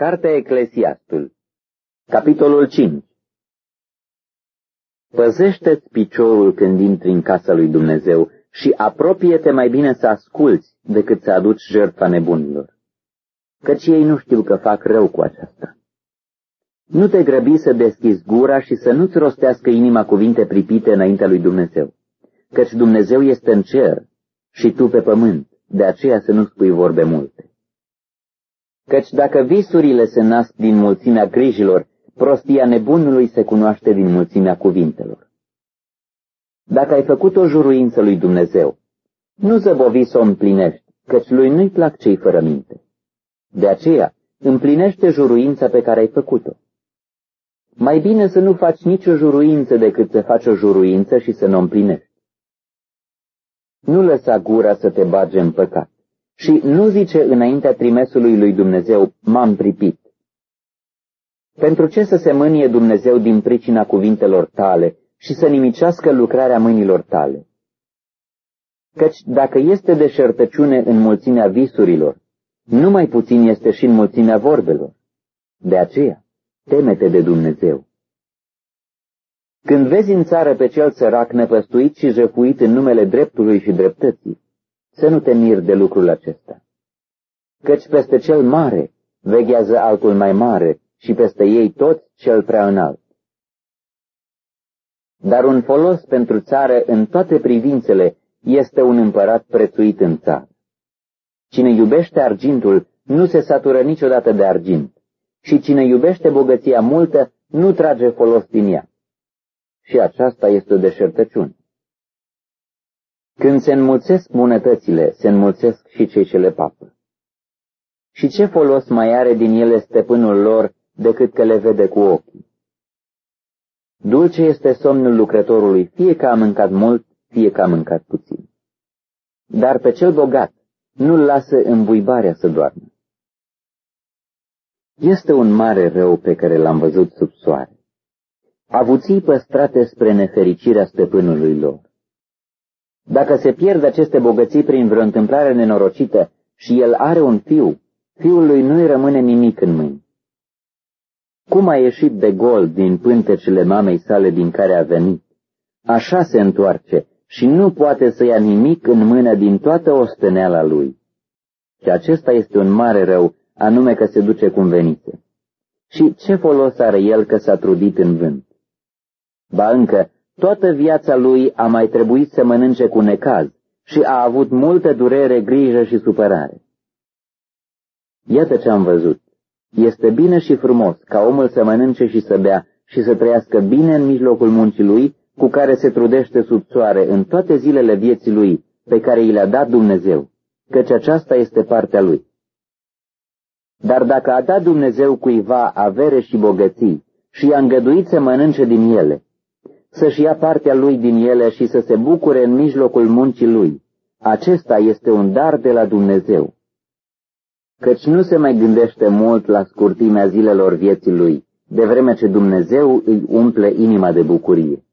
Cartea Eclesiastul Capitolul 5 Păzește-ți piciorul când intri în casa lui Dumnezeu și apropie-te mai bine să asculți decât să aduci jertfa nebunilor, căci ei nu știu că fac rău cu aceasta. Nu te grăbi să deschizi gura și să nu-ți rostească inima cuvinte pripite înaintea lui Dumnezeu, căci Dumnezeu este în cer și tu pe pământ, de aceea să nu spui vorbe multe. Căci dacă visurile se nasc din mulțimea grijilor, prostia nebunului se cunoaște din mulțimea cuvintelor. Dacă ai făcut o juruință lui Dumnezeu, nu zăbovi să o împlinești, căci lui nu-i plac cei fără minte. De aceea, împlinește juruința pe care ai făcut-o. Mai bine să nu faci nicio juruință decât să faci o juruință și să nu o împlinești. Nu lăsa gura să te bage în păcat. Și nu zice înaintea trimesului lui Dumnezeu, m-am pripit. Pentru ce să se mânie Dumnezeu din pricina cuvintelor tale și să nimicească lucrarea mâinilor tale? Căci dacă este deșertăciune în mulțimea visurilor, nu mai puțin este și în mulțimea vorbelor. De aceea, temete de Dumnezeu. Când vezi în țară pe cel sărac năpăstuit și jefuit în numele dreptului și dreptății, să nu te miri de lucrul acesta. Căci peste cel mare veghează altul mai mare și peste ei tot cel prea înalt. Dar un folos pentru țară în toate privințele este un împărat prețuit în țară. Cine iubește argintul nu se satură niciodată de argint și cine iubește bogăția multă nu trage folos din ea. Și aceasta este o deșertăciune. Când se înmulțesc bunătățile, se înmulțesc și cei ce le papă. Și ce folos mai are din ele stăpânul lor decât că le vede cu ochii? Dulce este somnul lucrătorului, fie că a mâncat mult, fie că a mâncat puțin. Dar pe cel bogat nu-l lasă îmbuibarea să doarmă. Este un mare rău pe care l-am văzut sub soare. Avuții păstrate spre nefericirea stăpânului lor. Dacă se pierd aceste bogății prin vreo întâmplare nenorocită și el are un fiu, fiul lui nu-i rămâne nimic în mâini. Cum a ieșit de gol din pântecele mamei sale din care a venit, așa se întoarce și nu poate să ia nimic în mână din toată osteneala lui. Și acesta este un mare rău, anume că se duce cum venise. Și ce folos are el că s-a trudit în vânt? Ba încă, Toată viața lui a mai trebuit să mănânce cu necaz și a avut multă durere, grijă și supărare. Iată ce am văzut. Este bine și frumos ca omul să mănânce și să bea și să trăiască bine în mijlocul muncii lui, cu care se trudește sub soare în toate zilele vieții lui, pe care i le-a dat Dumnezeu, căci aceasta este partea lui. Dar dacă a dat Dumnezeu cuiva avere și bogății și i-a îngăduit să mănânce din ele, să-și ia partea lui din ele și să se bucure în mijlocul muncii lui. Acesta este un dar de la Dumnezeu. Căci nu se mai gândește mult la scurtimea zilelor vieții lui, de vreme ce Dumnezeu îi umple inima de bucurie.